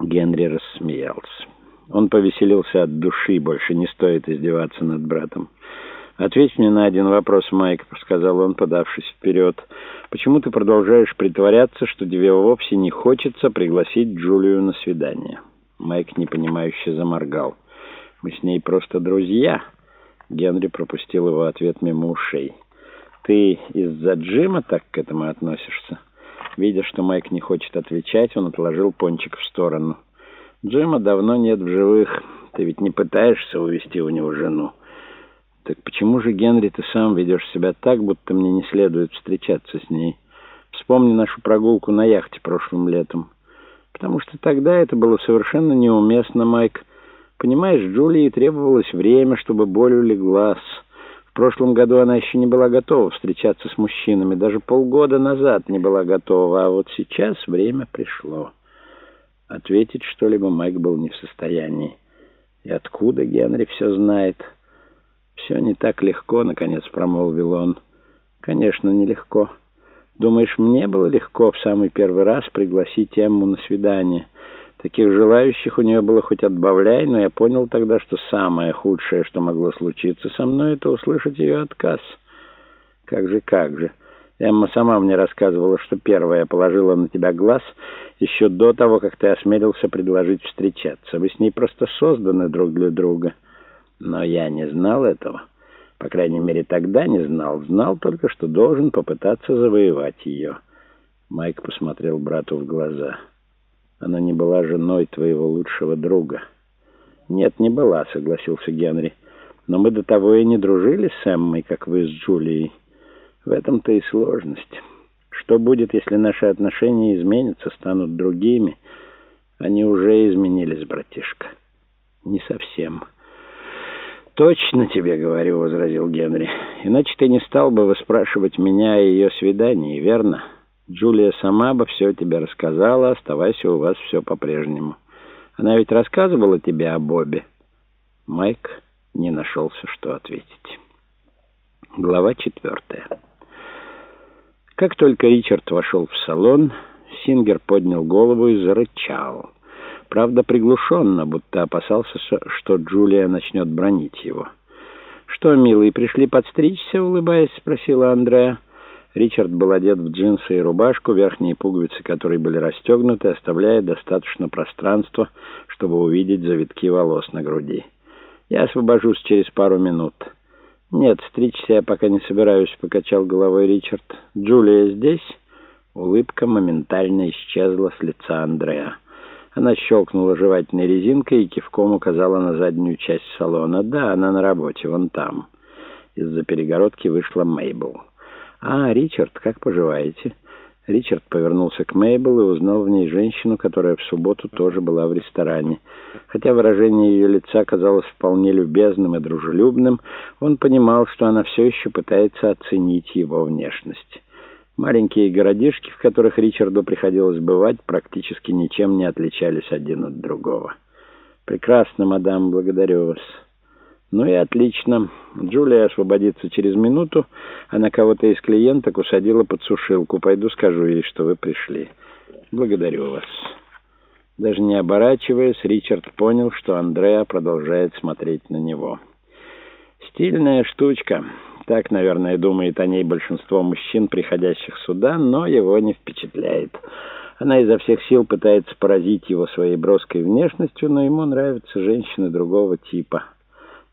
Генри рассмеялся. Он повеселился от души, больше не стоит издеваться над братом. «Ответь мне на один вопрос, Майк», — сказал он, подавшись вперед. «Почему ты продолжаешь притворяться, что тебе вовсе не хочется пригласить Джулию на свидание?» Майк непонимающе заморгал. «Мы с ней просто друзья». Генри пропустил его ответ мимо ушей. «Ты из-за Джима так к этому относишься?» Видя, что Майк не хочет отвечать, он отложил пончик в сторону. «Джима давно нет в живых. Ты ведь не пытаешься увести у него жену?» «Так почему же, Генри, ты сам ведешь себя так, будто мне не следует встречаться с ней? Вспомни нашу прогулку на яхте прошлым летом. Потому что тогда это было совершенно неуместно, Майк. Понимаешь, Джулии требовалось время, чтобы боль улеглась». В прошлом году она еще не была готова встречаться с мужчинами, даже полгода назад не была готова, а вот сейчас время пришло. Ответить что-либо Майк был не в состоянии. И откуда Генри все знает? Все не так легко, наконец промолвил он. Конечно, нелегко. Думаешь, мне было легко в самый первый раз пригласить Эмму на свидание? Таких желающих у нее было хоть отбавляй, но я понял тогда, что самое худшее, что могло случиться со мной, это услышать ее отказ. Как же, как же. Эмма сама мне рассказывала, что первая положила на тебя глаз еще до того, как ты осмелился предложить встречаться. Вы с ней просто созданы друг для друга. Но я не знал этого. По крайней мере, тогда не знал. Знал только, что должен попытаться завоевать ее. Майк посмотрел брату в глаза. Она не была женой твоего лучшего друга. Нет, не была, согласился Генри. Но мы до того и не дружили с Эммой, как вы с Джулией. В этом-то и сложность. Что будет, если наши отношения изменятся, станут другими? Они уже изменились, братишка. Не совсем. «Точно тебе говорю», — возразил Генри. «Иначе ты не стал бы выспрашивать меня о ее свидании, верно?» Джулия сама бы все тебе рассказала, оставайся у вас все по-прежнему. Она ведь рассказывала тебе о Бобе. Майк не нашелся, что ответить. Глава четвертая. Как только Ричард вошел в салон, Сингер поднял голову и зарычал. Правда, приглушенно, будто опасался, что Джулия начнет бронить его. «Что, милый, пришли подстричься?» — улыбаясь, спросила Андреа. Ричард был одет в джинсы и рубашку, верхние пуговицы которой были расстегнуты, оставляя достаточно пространства, чтобы увидеть завитки волос на груди. «Я освобожусь через пару минут». «Нет, стричься я пока не собираюсь», — покачал головой Ричард. «Джулия здесь?» Улыбка моментально исчезла с лица Андрея. Она щелкнула жевательной резинкой и кивком указала на заднюю часть салона. «Да, она на работе, вон там». Из-за перегородки вышла Мейбл. «А, Ричард, как поживаете?» Ричард повернулся к Мейбл и узнал в ней женщину, которая в субботу тоже была в ресторане. Хотя выражение ее лица казалось вполне любезным и дружелюбным, он понимал, что она все еще пытается оценить его внешность. Маленькие городишки, в которых Ричарду приходилось бывать, практически ничем не отличались один от другого. «Прекрасно, мадам, благодарю вас». «Ну и отлично. Джулия освободится через минуту. Она кого-то из клиенток усадила под сушилку. Пойду скажу ей, что вы пришли. Благодарю вас». Даже не оборачиваясь, Ричард понял, что Андреа продолжает смотреть на него. «Стильная штучка». Так, наверное, думает о ней большинство мужчин, приходящих сюда, но его не впечатляет. Она изо всех сил пытается поразить его своей броской внешностью, но ему нравятся женщины другого типа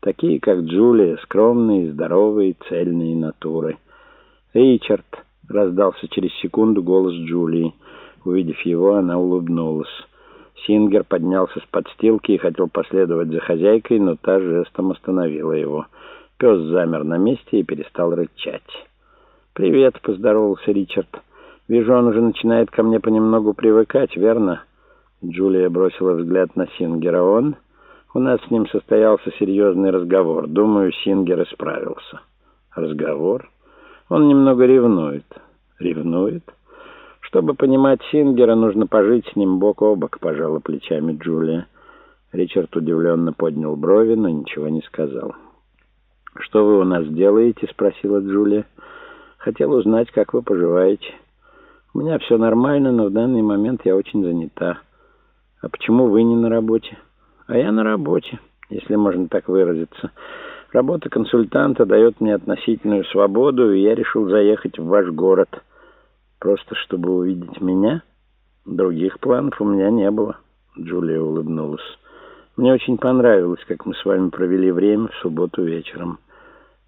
такие как Джулия, скромные, здоровые, цельные натуры. «Ричард!» — раздался через секунду голос Джулии. Увидев его, она улыбнулась. Сингер поднялся с подстилки и хотел последовать за хозяйкой, но та жестом остановила его. Пес замер на месте и перестал рычать. «Привет!» — поздоровался Ричард. «Вижу, он уже начинает ко мне понемногу привыкать, верно?» Джулия бросила взгляд на Сингера. «Он?» У нас с ним состоялся серьезный разговор. Думаю, Сингер исправился. Разговор? Он немного ревнует. Ревнует? Чтобы понимать Сингера, нужно пожить с ним бок о бок, пожала плечами Джулия. Ричард удивленно поднял брови, но ничего не сказал. «Что вы у нас делаете?» — спросила Джулия. «Хотел узнать, как вы поживаете. У меня все нормально, но в данный момент я очень занята». А почему вы не на работе? А я на работе, если можно так выразиться. Работа консультанта дает мне относительную свободу, и я решил заехать в ваш город. Просто чтобы увидеть меня? Других планов у меня не было. Джулия улыбнулась. Мне очень понравилось, как мы с вами провели время в субботу вечером.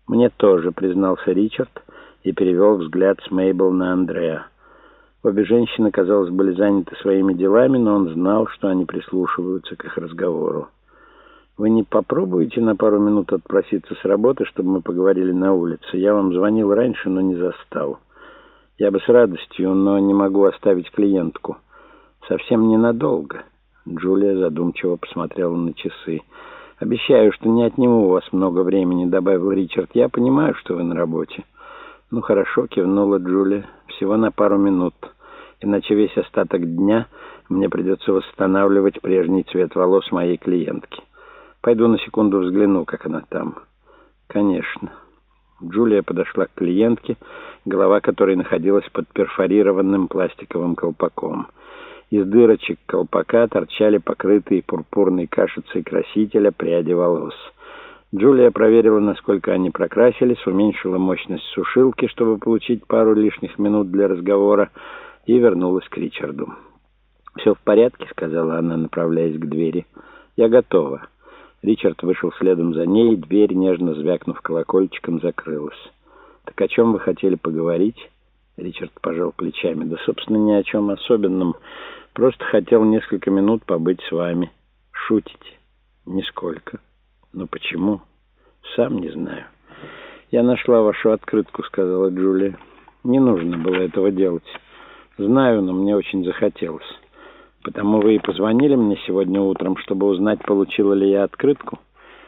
Мне тоже, признался Ричард и перевел взгляд с Мейбл на Андреа. Обе женщины, казалось, были заняты своими делами, но он знал, что они прислушиваются к их разговору. «Вы не попробуете на пару минут отпроситься с работы, чтобы мы поговорили на улице? Я вам звонил раньше, но не застал. Я бы с радостью, но не могу оставить клиентку. Совсем ненадолго». Джулия задумчиво посмотрела на часы. «Обещаю, что не отниму у вас много времени», — добавил Ричард. «Я понимаю, что вы на работе». «Ну хорошо», — кивнула Джулия. «Всего на пару минут» иначе весь остаток дня мне придется восстанавливать прежний цвет волос моей клиентки. Пойду на секунду взгляну, как она там. Конечно. Джулия подошла к клиентке, голова которой находилась под перфорированным пластиковым колпаком. Из дырочек колпака торчали покрытые пурпурной кашицей красителя пряди волос. Джулия проверила, насколько они прокрасились, уменьшила мощность сушилки, чтобы получить пару лишних минут для разговора, и вернулась к Ричарду. «Все в порядке», — сказала она, направляясь к двери. «Я готова». Ричард вышел следом за ней, и дверь, нежно звякнув колокольчиком, закрылась. «Так о чем вы хотели поговорить?» Ричард пожал плечами. «Да, собственно, ни о чем особенном. Просто хотел несколько минут побыть с вами. Шутите?» «Нисколько». «Но почему?» «Сам не знаю». «Я нашла вашу открытку», — сказала Джулия. «Не нужно было этого делать». Знаю, но мне очень захотелось. Потому вы и позвонили мне сегодня утром, чтобы узнать, получила ли я открытку.